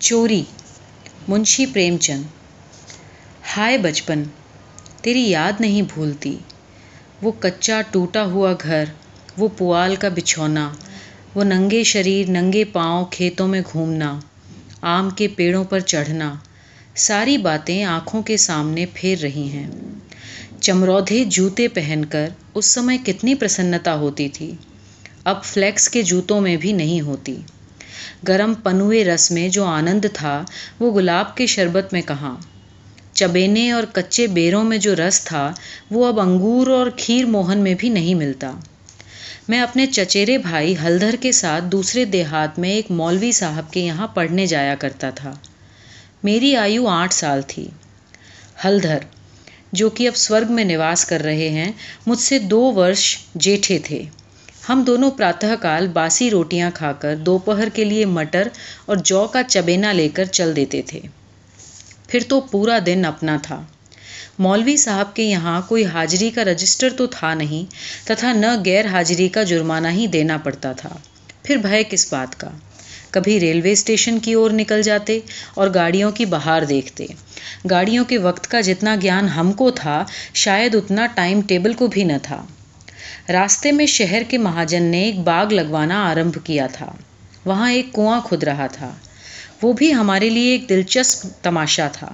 چوری، منشی پریم چند ہائے بچپن، تیری یاد نہیں بھولتی۔ وہ کچا ٹوٹا ہوا گھر، وہ پوال کا بچھونا، وہ ننگے شریر، ننگے پاؤں کھیتوں میں گھومنا، آم کے پیڑوں پر چڑھنا۔ ساری باتیں آنکھوں کے سامنے پھیر رہی ہیں۔ چمرودھے جوتے پہن کر اس سمے کتنی پرسنتا ہوتی تھی۔ اب فلیکس کے جوتوں میں بھی نہیں ہوتی۔ گرم پنوے رس میں جو آنند تھا، وہ گلاب کے شربت میں کہاں۔ چبینے اور کچے بیروں میں جو رس تھا، وہ اب انگور اور کھیر موہن میں بھی نہیں ملتا۔ میں اپنے چچیرے بھائی ہلدھر کے ساتھ دوسرے دیہات میں ایک مولوی صاحب کے یہاں پڑھنے جایا کرتا تھا۔ میری آیو آٹھ سال تھی۔ ہلدھر، جو کہ اب سورگ میں نواس کر رہے ہیں، مجھ سے دو ورش جیٹھے تھے۔ ہم دونوں پراتہ کال باسی روٹیاں کھا کر دوپہر کے لیے مٹر اور جو کا چبینا لے کر چل دیتے تھے۔ پھر تو پورا دن اپنا تھا۔ مولوی صاحب کے یہاں کوئی حاجری کا رجسٹر تو تھا نہیں، تتھا نہ غیر حاضری کا جرمانہ ہی دینا پڑتا تھا۔ پھر بھے کس بات کا؟ کبھی ریلوے اسٹیشن کی اور نکل جاتے اور گاڑیوں کی بہار دیکھتے۔ گاڑیوں کے وقت کا جتنا گیان ہم کو تھا، شاید اتنا ٹائم ٹیبل کو بھی نہ تھا۔ راستے میں شہر کے مہاجن نے ایک باغ لگوانا آرمبھ کیا تھا۔ وہاں ایک کنواں کھد رہا تھا۔ وہ بھی ہمارے لیے ایک دلچسپ تماشا تھا۔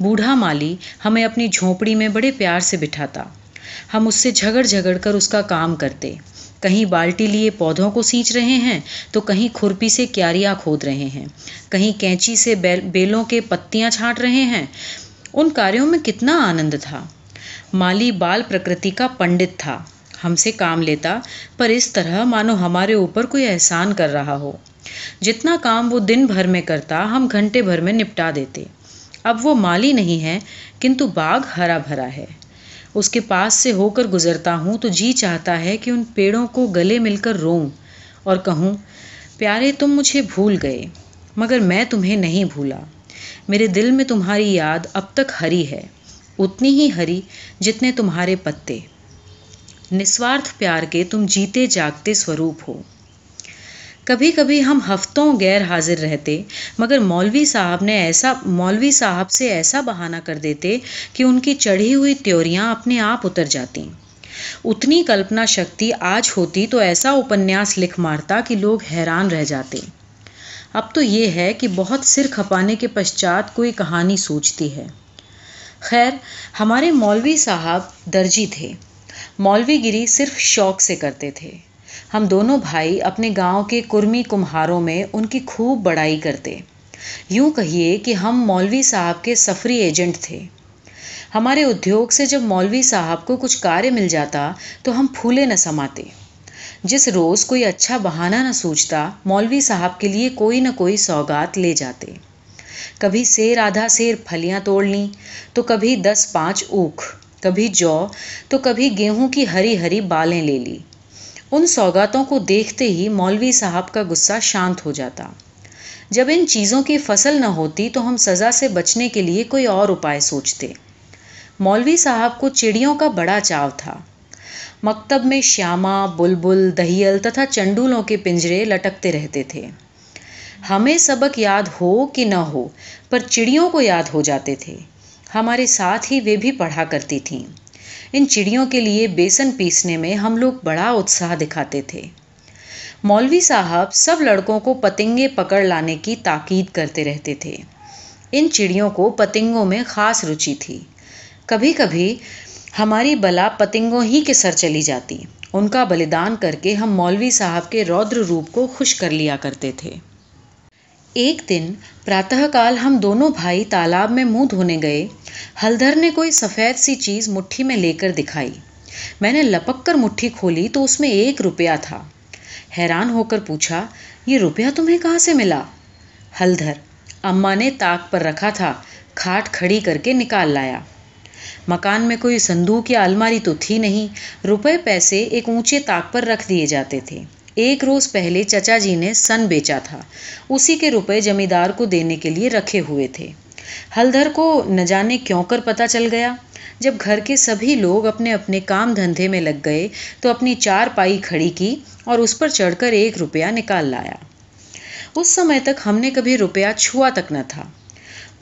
بوڑھا مالی ہمیں اپنی جھونپڑی میں بڑے پیار سے بٹھاتا۔ ہم اس سے جھگڑ جھگڑ کر اس کا کام کرتے۔ کہیں بالٹی لیے پودوں کو سینچ رہے ہیں تو کہیں کھرپی سے کیاریاں کھود رہے ہیں۔ کہیں کینچی سے بیلوں کے پتیاں چھانٹ رہے ہیں۔ ان کاریوں میں کتنا آنند تھا۔ مالی بال پرکرتی کا پنڈت تھا۔ ہم سے کام لیتا، پر اس طرح مانو ہمارے اوپر کوئی احسان کر رہا ہو۔ جتنا کام وہ دن بھر میں کرتا، ہم گھنٹے بھر میں نپٹا دیتے۔ اب وہ مالی نہیں ہے، کنتو باغ ہرا بھرا ہے۔ اس کے پاس سے ہو کر گزرتا ہوں تو جی چاہتا ہے کہ ان پیڑوں کو گلے مل کر روؤں اور کہوں، پیارے تم مجھے بھول گئے، مگر میں تمہیں نہیں بھولا۔ میرے دل میں تمہاری یاد اب تک ہری ہے، اتنی ہی ہری جتنے تمہارے پتے۔ نسوارتھ پیار کے تم جیتے جاگتے سوروپ ہو۔ کبھی کبھی ہم ہفتوں غیر حاضر رہتے، مگر مولوی صاحب نے ایسا، مولوی صاحب سے ایسا بہانہ کر دیتے کہ ان کی چڑھی ہوئی تیوریاں اپنے آپ اتر جاتیں۔ اتنی کلپنا شکتی آج ہوتی تو ایسا اپنیاس لکھ مارتا کہ لوگ حیران رہ جاتے۔ اب تو یہ ہے کہ بہت سر کھپانے کے پشچات کوئی کہانی سوچتی ہے۔ خیر، ہمارے مولوی صاحب درجی تھے۔ مولوی گیری صرف شوق سے کرتے تھے۔ ہم دونوں بھائی اپنے گاؤں کے کرمی کمہاروں میں ان کی خوب بڑائی کرتے۔ یوں کہیے کہ ہم مولوی صاحب کے سفری ایجنٹ تھے۔ ہمارے ادیوگ سے جب مولوی صاحب کو کچھ کاریہ مل جاتا تو ہم پھولے نہ سماتے۔ جس روز کوئی اچھا بہانہ نہ سوچتا، مولوی صاحب کے لیے کوئی نہ کوئی سوگات لے جاتے۔ کبھی سیر آدھا سیر پھلیاں توڑ لیں تو کبھی دس پانچ اوکھ۔ کبھی جو، تو کبھی گیہوں کی ہری ہری بالیں لے لی۔ ان سوگاتوں کو دیکھتے ہی مولوی صاحب کا غصہ شانت ہو جاتا۔ جب ان چیزوں کی فصل نہ ہوتی تو ہم سزا سے بچنے کے لیے کوئی اور اپائے سوچتے۔ مولوی صاحب کو چڑیوں کا بڑا چاو تھا۔ مکتب میں شیاما، بلبل، دہیل تتھا چنڈولوں کے پنجرے لٹکتے رہتے تھے۔ ہمیں سبق یاد ہو کہ نہ ہو، پر چڑیوں کو یاد ہو جاتے تھے۔ ہمارے ساتھ ہی وہ بھی پڑھا کرتی تھیں۔ ان چڑیوں کے لیے بیسن پیسنے میں ہم لوگ بڑا اتساہ دکھاتے تھے۔ مولوی صاحب سب لڑکوں کو پتنگیں پکڑ لانے کی تاکید کرتے رہتے تھے۔ ان چڑیوں کو پتنگوں میں خاص روچی تھی۔ کبھی کبھی ہماری بلا پتنگوں ہی کے سر چلی جاتی۔ ان کا بلیدان کر کے ہم مولوی صاحب کے رودر روپ کو خوش کر لیا کرتے تھے۔ ایک دن پراتکال ہم دونوں بھائی تالاب میں منہ دھونے گئے۔ ہلدھر نے کوئی سفید سی چیز مٹھی میں لے کر دکھائی۔ میں نے لپک کر مٹھی کھولی تو اس میں ایک روپیہ تھا۔ حیران ہو کر پوچھا، یہ روپیہ تمہیں کہاں سے ملا؟ ہلدھر اماں نے تاک پر رکھا تھا، کھاٹ کھڑی کر کے نکال لایا۔ مکان میں کوئی صندوق یا الماری تو تھی نہیں، روپے پیسے ایک اونچے تاک پر رکھ دیے جاتے تھے۔ ایک روز پہلے چچا جی نے سن بیچا تھا۔ اسی کے روپے زمیندار کو دینے کے لیے رکھے ہوئے تھے۔ ہلدھر کو نہ جانے کیوں کر پتہ چل گیا۔ جب گھر کے سبھی لوگ اپنے اپنے کام دھندے میں لگ گئے تو اپنی چار پائی کھڑی کی اور اس پر چڑھ کر ایک روپیہ نکال لایا۔ اس سمے تک ہم نے کبھی روپیہ چھوا تک نہ تھا۔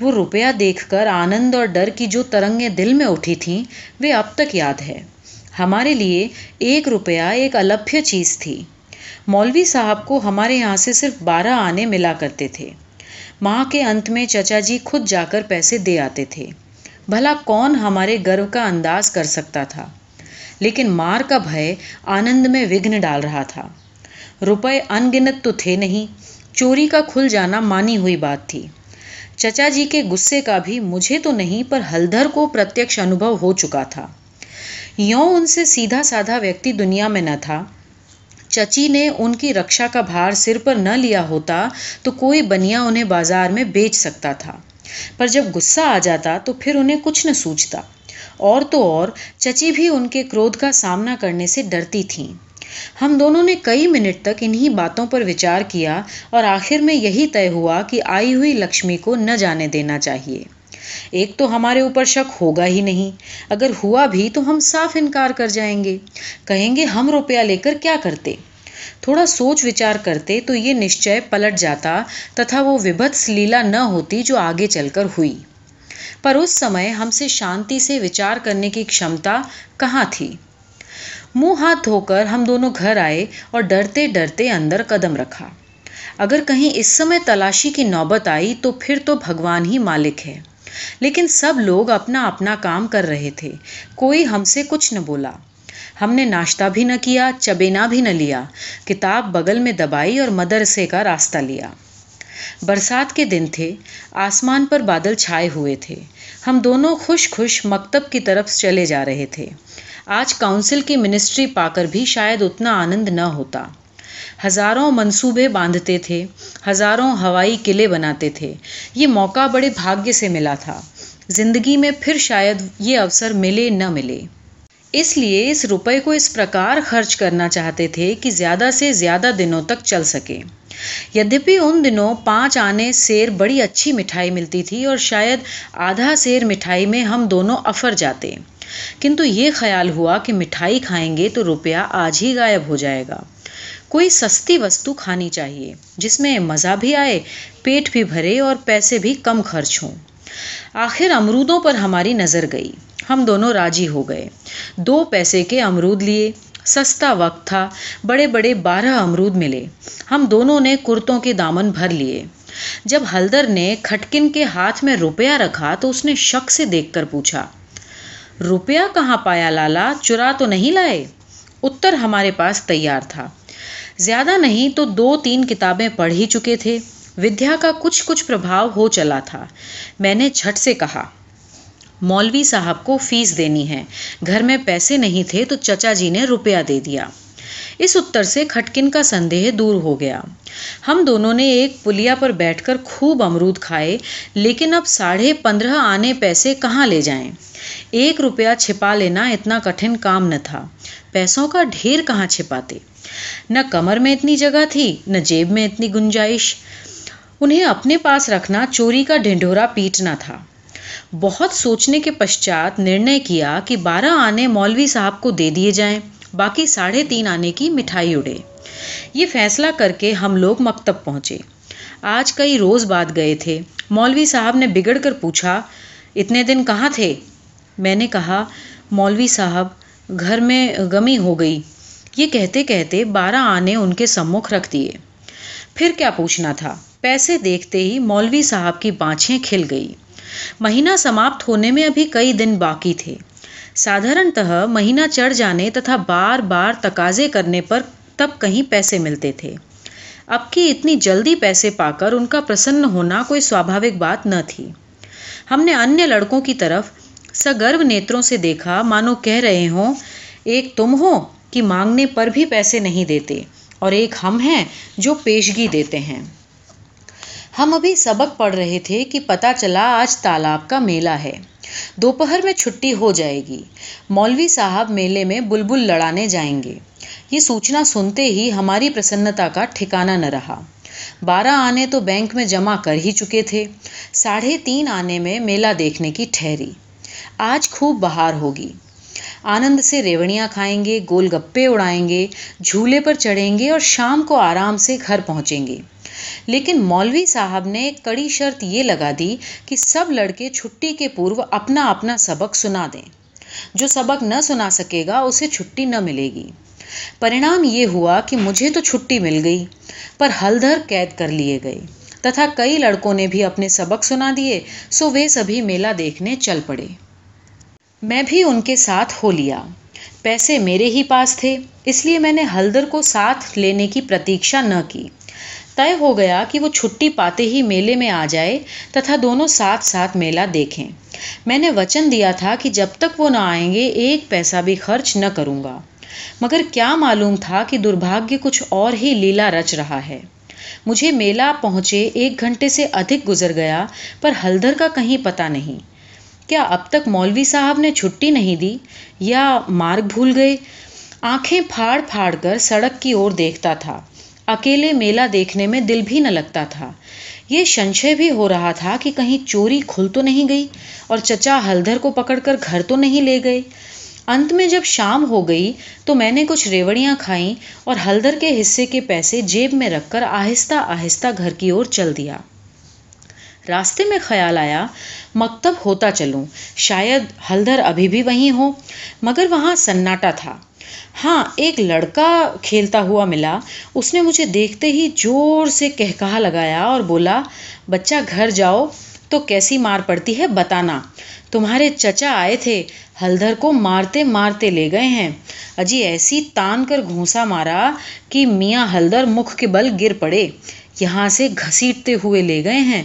وہ روپیہ دیکھ کر آنند اور ڈر کی جو ترنگیں دل میں اٹھی تھیں، وہ اب تک یاد ہے۔ ہمارے لیے ایک روپیہ ایک البھیہ چیز تھی۔ مولوی صاحب کو ہمارے یہاں سے صرف بارہ آنے ملا کرتے تھے۔ ماہ کے انت میں چچا جی خود جا کر پیسے دے آتے تھے۔ بھلا کون ہمارے گرو کا انداز کر سکتا تھا؟ لیکن مار کا بھے آنند میں وگھن ڈال رہا تھا۔ روپے ان گنت تو تھے نہیں، چوری کا کھل جانا مانی ہوئی بات تھی۔ چچا جی کے غصے کا بھی مجھے تو نہیں، پر ہلدر کو پرتیکش انوبھو ہو چکا تھا۔ یوں ان سے سیدھا سادھا ویکتی دنیا میں نہ تھا۔ چچی نے ان کی رکشا کا بھار سر پر نہ لیا ہوتا تو کوئی بنیا انہیں بازار میں بیچ سکتا تھا۔ پر جب غصہ آ جاتا تو پھر انہیں کچھ نہ سوچتا۔ اور تو اور، چچی بھی ان کے کرودھ کا سامنا کرنے سے ڈرتی تھیں۔ ہم دونوں نے کئی منٹ تک انہی باتوں پر وچار کیا اور آخر میں یہی طے ہوا کہ آئی ہوئی لکشمی کو نہ جانے دینا چاہیے۔ ایک تو ہمارے اوپر شک ہوگا ہی نہیں۔ اگر ہوا بھی تو ہم صاف انکار کر جائیں گے۔ کہیں گے ہم روپیہ لے کر کیا کرتے؟ تھوڑا سوچ وچار کرتے تو یہ نشچے پلٹ جاتا تتھا وہ وبھتس لیلا نہ ہوتی جو آگے چل کر ہوئی۔ پر اس سمے ہم سے شانتی سے وچار کرنے کی کشمتا کہاں تھی؟ منہ ہاتھ دھو کر ہم دونوں گھر آئے اور ڈرتے ڈرتے اندر قدم رکھا۔ اگر کہیں اس سمے تلاشی کی نوبت آئی تو پھر تو بھگوان ہی مالک ہے۔ لیکن سب لوگ اپنا اپنا کام کر رہے تھے۔ کوئی ہم سے کچھ نہ بولا۔ ہم نے ناشتہ بھی نہ کیا، چبینا بھی نہ لیا۔ کتاب بغل میں دبائی اور مدرسے کا راستہ لیا۔ برسات کے دن تھے، آسمان پر بادل چھائے ہوئے تھے۔ ہم دونوں خوش خوش مکتب کی طرف چلے جا رہے تھے۔ آج کاؤنسل کی منسٹری پا کر بھی شاید اتنا آنند نہ ہوتا۔ ہزاروں منصوبے باندھتے تھے، ہزاروں ہوائی قلعے بناتے تھے۔ یہ موقع بڑے بھاگیہ سے ملا تھا۔ زندگی میں پھر شاید یہ اوسر ملے نہ ملے۔ اس لیے اس روپے کو اس پرکار خرچ کرنا چاہتے تھے کہ زیادہ سے زیادہ دنوں تک چل سکے۔ یدپی ان دنوں پانچ آنے سیر بڑی اچھی مٹھائی ملتی تھی اور شاید آدھا سیر مٹھائی میں ہم دونوں افر جاتے۔ کنتو یہ خیال ہوا کہ مٹھائی کھائیں گے تو روپیہ آج ہی غائب ہو جائے گا۔ کوئی سستی وستو کھانی چاہیے، جس میں مزہ بھی آئے، پیٹ بھی بھرے اور پیسے بھی کم خرچ ہوں۔ آخر امرودوں پر ہماری نظر گئی۔ ہم دونوں راجی ہو گئے۔ دو پیسے کے امرود لیے، سستا وقت تھا، بڑے بڑے بارہ امرود ملے۔ ہم دونوں نے کرتوں کے دامن بھر لیے۔ جب ہلدر نے کھٹکن کے ہاتھ میں روپیہ رکھا تو اس نے شک سے دیکھ کر پوچھا، روپیہ کہاں پایا لالا؟ چرا تو نہیں لائے؟ اتر ہمارے پاس تیار تھا۔ زیادہ نہیں تو دو تین کتابیں پڑھ ہی چکے تھے۔ ودیا کا کچھ کچھ پربھاؤ ہو چلا تھا۔ میں نے جھٹ سے کہا، مولوی صاحب کو فیس دینی ہے۔ گھر میں پیسے نہیں تھے تو چچا جی نے روپیہ دے دیا۔ اس اتر سے کھٹکن کا سندے دور ہو گیا۔ ہم دونوں نے ایک پلیا پر بیٹھ کر خوب امرود کھائے، لیکن اب ساڑھے پندرہ آنے پیسے کہاں لے جائیں؟ ایک روپیہ چھپا لینا اتنا کٹھن کام نہ تھا۔ پیسوں کا ڈھیر کہاں چھپاتے؟ نہ کمر میں اتنی جگہ تھی، نہ جیب میں اتنی گنجائش۔ انہیں اپنے پاس رکھنا چوری کا ڈھنڈورا پیٹنا تھا۔ بہت سوچنے کے پشچات نرنے کیا کہ بارہ آنے مولوی صاحب کو دے دیے جائیں، باقی ساڑھے تین آنے کی مٹھائی اڑے۔ یہ فیصلہ کر کے ہم لوگ مکتب پہنچے۔ آج کئی روز بعد گئے تھے۔ مولوی صاحب نے بگڑ کر پوچھا، اتنے دن کہاں تھے؟ میں نے کہا، مولوی صاحب، گھر میں غمی ہو گئی۔ یہ کہتے کہتے بارہ آنے ان کے سمکھ رکھ دیے۔ پھر کیا پوچھنا تھا؟ پیسے دیکھتے ہی مولوی صاحب کی بانچیں کھل گئی مہینہ سماپت ہونے میں ابھی کئی دن باقی تھے۔ سادھارنتہ مہینہ چڑھ جانے تتھا بار بار تقاضے کرنے پر تب کہیں پیسے ملتے تھے۔ اب کی اتنی جلدی پیسے پا کر ان کا پرسن ہونا کوئی سوابھاوک بات نہ تھی۔ ہم نے انیہ لڑکوں کی طرف سگرو نیتروں سے دیکھا، مانو کہہ رہے ہوں، ایک تم ہو کہ مانگنے پر بھی پیسے نہیں دیتے اور ایک ہم ہیں جو پیشگی دیتے ہیں۔ ہم ابھی سبق پڑھ رہے تھے کہ پتا چلا آج تالاب کا میلہ ہے۔ دوپہر میں چھٹی ہو جائے گی۔ مولوی صاحب میلے میں بلبل لڑانے جائیں گے۔ یہ سوچنا سنتے ہی ہماری پرسنتا کا ٹھکانا نہ رہا۔ بارہ آنے تو بینک میں جمع کر ہی چکے تھے۔ ساڑھے تین آنے میں میلہ دیکھنے کی ٹھہری۔ آج خوب بہار ہوگی۔ آنند سے ریوڑیاں کھائیں گے، گول گپے اڑائیں گے، جھولے پر چڑھیں گے اور شام کو آرام سے گھر پہنچیں گے۔ لیکن مولوی صاحب نے کڑی شرط یہ لگا دی کہ سب لڑکے چھٹی کے پورو اپنا اپنا سبق سنا دیں۔ جو سبق نہ سنا سکے گا، اسے چھٹی نہ ملے گی۔ پرینام یہ ہوا کہ مجھے تو چھٹی مل گئی، پر ہلدر قید کر لیے گئے۔ تتھا کئی لڑکوں نے بھی اپنے سبق سنا دیے، سو وہ سبھی میلہ دیکھنے چل پڑے۔ میں بھی ان کے ساتھ ہو لیا۔ پیسے میرے ہی پاس تھے، اس لیے میں نے ہلدر کو ساتھ لینے کی پرتیشا نہ کی۔ طے ہو گیا کہ وہ چھٹی پاتے ہی میلے میں آ جائے تتھا دونوں ساتھ ساتھ میلہ دیکھیں۔ میں نے وچن دیا تھا کہ جب تک وہ نہ آئیں گے، ایک پیسہ بھی خرچ نہ کروں گا۔ مگر کیا معلوم تھا کہ دربھاگیہ کچھ اور ہی لیلا رچ رہا ہے۔ مجھے میلہ پہنچے ایک گھنٹے سے ادھک گزر گیا، پر ہلدر کا کہیں پتا نہیں۔ کیا اب تک مولوی صاحب نے چھٹی نہیں دی یا مارگ بھول گئے؟ آنکھیں پھاڑ پھاڑ کر سڑک کی اور دیکھتا تھا۔ اکیلے میلہ دیکھنے میں دل بھی نہ لگتا تھا۔ یہ شنشے بھی ہو رہا تھا کہ کہیں چوری کھل تو نہیں گئی اور چچا ہلدر کو پکڑ کر گھر تو نہیں لے گئے۔ انت میں جب شام ہو گئی تو میں نے کچھ ریوڑیاں کھائیں اور ہلدر کے حصے کے پیسے جیب میں رکھ کر آہستہ آہستہ گھر کی اور چل دیا۔ راستے میں خیال آیا، مکتب ہوتا چلوں۔ شاید ہلدر ابھی بھی وہیں ہو مگر وہاں سناٹا تھا۔ ہاں ایک لڑکا کھیلتا ہوا ملا۔ اس نے مجھے دیکھتے ہی زور سے کہا لگایا اور بولا، بچہ گھر جاؤ، تو کیسی مار پڑتی ہے بتانا۔ تمہارے چچا آئے تھے، ہلدر کو مارتے مارتے لے گئے ہیں۔ اجی، ایسی تان کر گھونسا مارا کہ میاں ہلدر مکھ کے بل گر پڑے۔ یہاں سے گھسیٹتے ہوئے لے گئے ہیں۔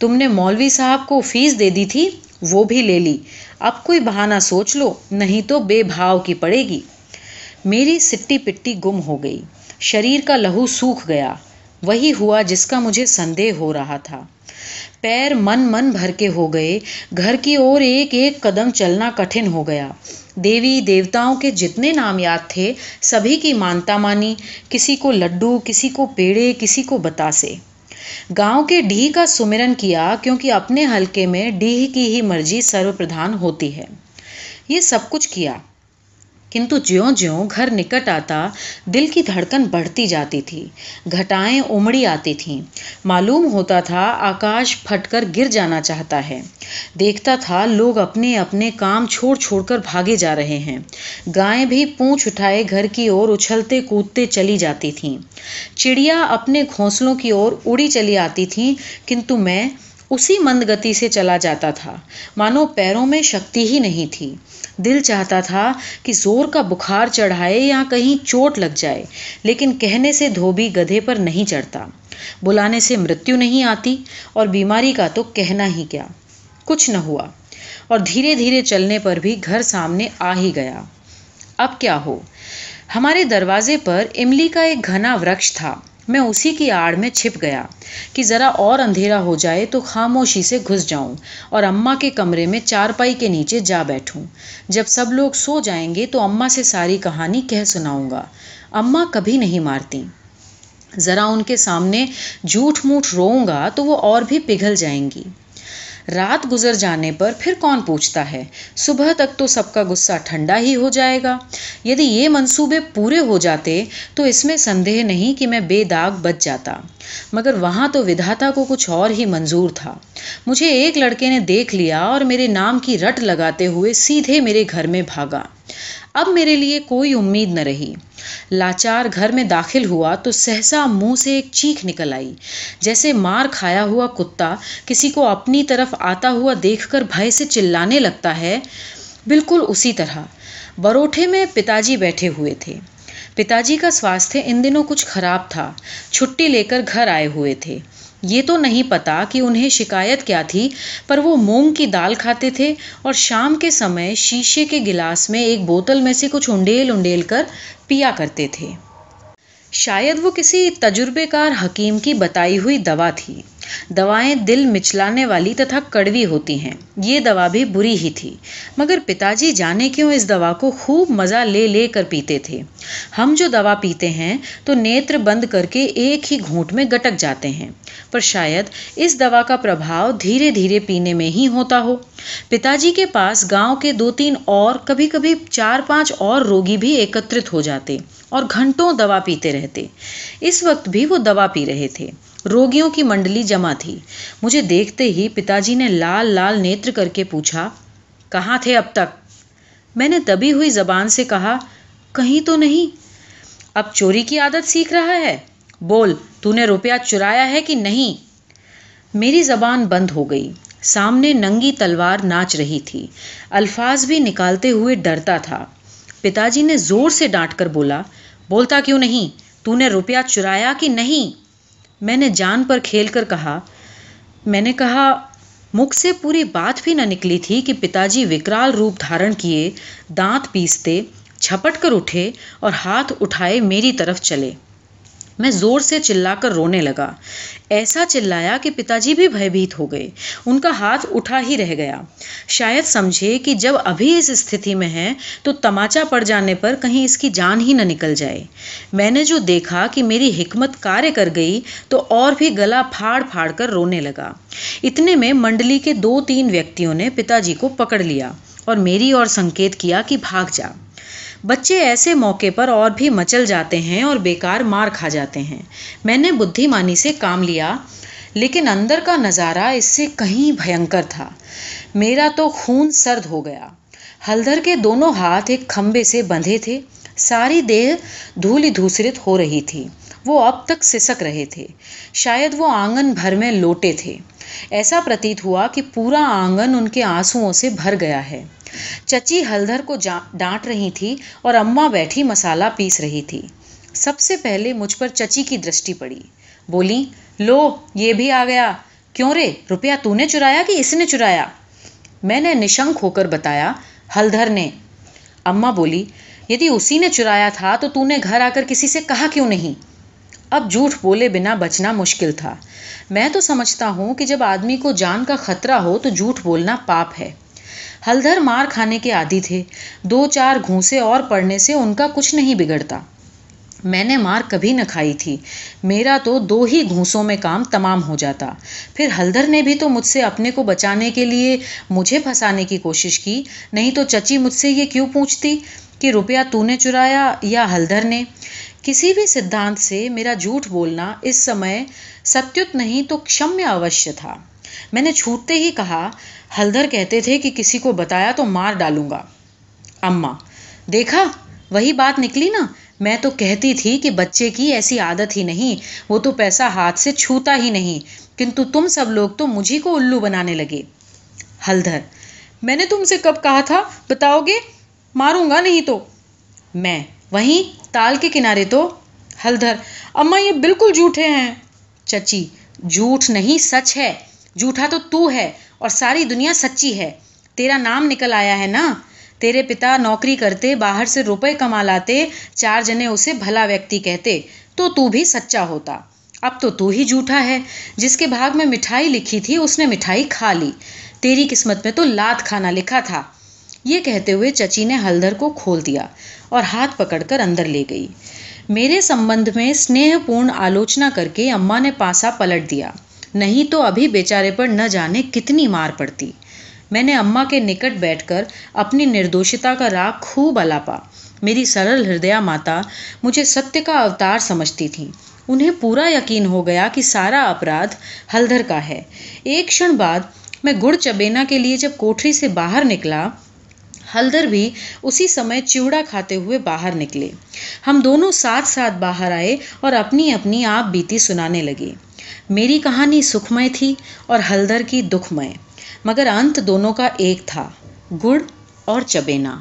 تم نے مولوی صاحب کو فیس دے دی تھی، وہ بھی لے لی۔ اب کوئی بہانہ سوچ لو، نہیں تو بے بھاؤ کی پڑے گی۔ میری سٹی پٹی گم ہو گئی۔ شریر کا لہو سوکھ گیا۔ وہی ہوا جس کا مجھے سندے ہو رہا تھا۔ پیر من من بھر کے ہو گئے۔ گھر کی اور ایک ایک قدم چلنا کٹھن ہو گیا۔ دیوی دیوتاؤں کے جتنے نام یاد تھے، سبھی کی مانتا مانی، کسی کو لڈو، کسی کو پیڑے، کسی کو بتاسے۔ گاؤں کے ڈھی کا سمرن کیا کیونکہ اپنے حلقے میں ڈیہ کی ہی مرضی سرو پردھان ہوتی ہے۔ یہ سب کچھ کیا۔ کنتو جیوں جیوں گھر نکٹ آتا، دل کی دھڑکن بڑھتی جاتی تھی، گھٹائیں امڑی آتی تھیں۔ معلوم ہوتا تھا، آکاش پھٹ کر گر جانا چاہتا ہے۔ دیکھتا تھا، لوگ اپنے اپنے کام چھوڑ چھوڑ کر بھاگے جا رہے ہیں۔ گائیں بھی پونچھ اٹھائے گھر کی اور اچھلتے کودتے چلی جاتی تھیں۔ چڑیا اپنے گھونسلوں کی اور اڑی چلی آتی تھیں۔ کنتو میں اسی مند گتی سے چلا جاتا تھا۔ مانو، پیروں میں شکتی ہی نہیں تھی۔ دل چاہتا تھا کہ زور کا بخار چڑھائے یا کہیں چوٹ لگ جائے، لیکن کہنے سے دھوبی گدھے پر نہیں چڑھتا۔ بلانے سے مرتیو نہیں آتی اور بیماری کا تو کہنا ہی کیا۔ کچھ نہ ہوا۔ اور دھیرے دھیرے چلنے پر بھی گھر سامنے آ ہی گیا۔ اب کیا ہو؟ ہمارے دروازے پر املی کا ایک گھنا ورکش تھا۔ میں اسی کی آڑ میں چھپ گیا کہ ذرا اور اندھیرا ہو جائے تو خاموشی سے گھس جاؤں اور اماں کے کمرے میں چارپائی کے نیچے جا بیٹھوں۔ جب سب لوگ سو جائیں گے تو اماں سے ساری کہانی کہہ سناؤں گا۔ اماں کبھی نہیں مارتی ذرا ان کے سامنے جھوٹ موٹ روؤں گا تو وہ اور بھی پگھل جائیں گی۔ رات گزر جانے پر پھر کون پوچھتا ہے؟ صبح تک تو سب کا غصہ ٹھنڈا ہی ہو جائے گا۔ یدی یہ منصوبے پورے ہو جاتے تو اس میں سندے نہیں کہ میں بے داغ بچ جاتا۔ مگر وہاں تو ودھاتا کو کچھ اور ہی منظور تھا۔ مجھے ایک لڑکے نے دیکھ لیا اور میرے نام کی رٹ لگاتے ہوئے سیدھے میرے گھر میں بھاگا۔ اب میرے لیے کوئی امید نہ رہی۔ لاچار گھر میں داخل ہوا تو سہسا منہ سے ایک چیخ نکل آئی۔ جیسے مار کھایا ہوا کتا کسی کو اپنی طرف آتا ہوا دیکھ کر بھائی سے چلانے لگتا ہے۔ بالکل اسی طرح۔ بروٹھے میں پتا جی بیٹھے ہوئے تھے۔ پتا جی کا سواستھ ان دنوں کچھ خراب تھا۔ چھٹی لے کر گھر آئے ہوئے تھے۔ یہ تو نہیں پتا کہ انہیں شکایت کیا تھی، پر وہ مونگ کی دال کھاتے تھے اور شام کے سمے شیشے کے گلاس میں ایک بوتل میں سے کچھ انڈیل انڈیل کر پیا کرتے تھے۔ شاید وہ کسی تجربے کار حکیم کی بتائی ہوئی دوا تھی۔ دوائیں دل مچلانے والی تتھا کڑوی ہوتی ہیں۔ یہ دوا بھی بری ہی تھی۔ مگر پتا جی جانے کیوں اس دوا کو خوب مزہ لے لے کر پیتے تھے۔ ہم جو دوا پیتے ہیں تو نیتر بند کر کے ایک ہی گھونٹ میں گٹک جاتے ہیں۔ پر شاید اس دوا کا پربھاؤ دھیرے دھیرے پینے میں ہی ہوتا ہو۔ پتا جی کے پاس گاؤں کے دو تین اور کبھی کبھی چار پانچ اور روگی بھی ایکترت ہو جاتے۔ اور گھنٹوں دوا پیتے رہتے۔ اس وقت بھی وہ دوا پی رہے تھے۔ روگیوں کی منڈلی جمع تھی۔ مجھے دیکھتے ہی پتا جی نے لال لال نیتر کر کے پوچھا، کہاں تھے اب تک؟ میں نے دبی ہوئی زبان سے کہا، کہیں تو نہیں۔ اب چوری کی عادت سیکھ رہا ہے۔ بول، تو نے روپیہ چرایا ہے کہ نہیں؟ میری زبان بند ہو گئی۔ سامنے ننگی تلوار ناچ رہی تھی۔ الفاظ بھی نکالتے ہوئے ڈرتا تھا۔ پتا جی نے زور سے ڈانٹ کر بولا بولتا کیوں نہیں؟ تو نے روپیہ چرایا کہ نہیں؟ میں نے جان پر کھیل کر کہا، میں نے کہا، مکھ سے پوری بات بھی نہ نکلی تھی کہ پتا جی وکرال روپ دھارن کیے، دانت پیستے، چھپٹ کر اٹھے اور ہاتھ اٹھائے میری طرف چلے۔ میں زور سے چلا کر رونے لگا۔ ایسا چلایا کہ پتا جی بھی بھیبھیت ہو گئے۔ ان کا ہاتھ اٹھا ہی رہ گیا۔ شاید سمجھے کہ جب ابھی اس استھتی میں ہے تو تماچا پڑ جانے پر کہیں اس کی جان ہی نہ نکل جائے۔ میں نے جو دیکھا کہ میری حکمت کاریہ کر گئی تو اور بھی گلا پھاڑ پھاڑ کر رونے لگا۔ اتنے میں منڈلی کے دو تین ویکتیوں نے پتا جی کو پکڑ لیا اور میری اور سنکیت کیا کہ بھاگ جا۔ بچے ایسے موقع پر اور بھی مچل جاتے ہیں اور بیکار مار کھا جاتے ہیں۔ میں نے بدھی مانی سے کام لیا، لیکن اندر کا نظارہ اس سے کہیں بھینکر تھا۔ میرا تو خون سرد ہو گیا۔ ہلدر کے دونوں ہاتھ ایک کھمبے سے بندھے تھے۔ ساری دیہ دھولی دھوسرت ہو رہی تھی۔ وہ اب تک سسک رہے تھے۔ شاید وہ آنگن بھر میں لوٹے تھے۔ ایسا پرتیت ہوا کہ پورا آنگن ان کے آنسوؤں سے بھر گیا ہے۔ چچی ہلدر کو ڈانٹ رہی تھی اور اماں بیٹھی مسالہ پیس رہی تھی۔ سب سے پہلے مجھ پر چچی کی درشٹی پڑی۔ بولی، لو، یہ بھی آ گیا۔ کیوں رے؟ روپیہ تو نے چرایا کہ اس نے چرایا؟ میں نے نشنک ہو کر بتایا ہلدر نے۔ اماں بولی، یدی اسی نے چرایا تھا تو تو نے گھر آ کر کسی سے کہا کیوں نہیں؟ اب جھوٹ بولے بنا بچنا مشکل تھا۔ میں تو سمجھتا ہوں کہ جب آدمی کو جان کا خطرہ ہو تو جھوٹ بولنا پاپ ہے۔ ہلدر مار کھانے کے عادی تھے۔ دو چار گھونسے اور پڑنے سے ان کا کچھ نہیں بگڑتا۔ میں نے مار کبھی نہ کھائی تھی۔ میرا تو دو ہی گھونسوں میں کام تمام ہو جاتا۔ پھر ہلدر نے بھی تو مجھ سے اپنے کو بچانے کے لیے مجھے پھنسانے کی کوشش کی۔ نہیں تو چچی مجھ سے یہ کیوں پوچھتی کہ روپیہ تو نے چرایا یا ہلدر نے؟ کسی بھی سدھانت سے میرا جھوٹ بولنا اس سمے ستیت نہیں تو کشمیا اوشیہ تھا۔ میں نے چھوٹتے ہی کہا، ہلدر کہتے تھے کہ کسی کو بتایا تو مار ڈالوں گا۔ اماں، دیکھا، وہی بات نکلی نا۔ میں تو کہتی تھی کہ بچے کی ایسی عادت ہی نہیں، وہ تو پیسہ ہاتھ سے چھوتا ہی نہیں۔ کنتو تم سب لوگ تو مجھے کو الو بنانے لگے۔ ہلدر، میں نے تم سے کب کہا تھا؟ بتاؤ گے؟ ماروں گا نہیں تو۔ میں، وہیں تال کے کنارے تو۔ ہلدر، اماں یہ بالکل جھوٹے ہیں۔ چچی، جھوٹ نہیں، سچ ہے۔ جھوٹا تو تو ہے اور ساری دنیا سچی ہے۔ تیرا نام نکل آیا ہے نا؟ تیرے پتا نوکری کرتے، باہر سے روپے کما لاتے، چار جنے اسے بھلا ویکتی کہتے، تو تو بھی سچا ہوتا۔ اب تو تو ہی جھوٹا ہے۔ جس کے بھاگ میں مٹھائی لکھی تھی، اس نے مٹھائی کھا لی۔ تیری قسمت میں تو لات کھانا لکھا تھا۔ یہ کہتے ہوئے چچی نے ہلدر کو کھول دیا اور ہاتھ پکڑ کر اندر لے گئی۔ میرے سمبند میں اسنیہ پورن آلوچنا کر کے اماں نے پاسا پلٹ دیا۔ نہیں تو ابھی بیچارے پر نہ جانے کتنی مار پڑتی۔ میں نے اماں کے نکٹ بیٹھ کر اپنی نردوشتا کا راگ خوب الاپا۔ میری سرل ہردیا ماتا مجھے ستیہ کا اوتار سمجھتی تھی انہیں پورا یقین ہو گیا کہ سارا اپرادھ ہلدر کا ہے۔ ایک کھڑ بعد میں گڑ چبینا کے لیے جب کوٹری سے باہر نکلا ہلدر بھی اسی سمے چیوڑا کھاتے ہوئے باہر نکلے۔ ہم دونوں ساتھ ساتھ باہر آئے اور اپنی اپنی آپ بیتی سنانے لگے۔ میری کہانی سکھمے تھی اور ہلدر کی دکھمے، مگر انت دونوں کا ایک تھا، گڑ اور چبینا۔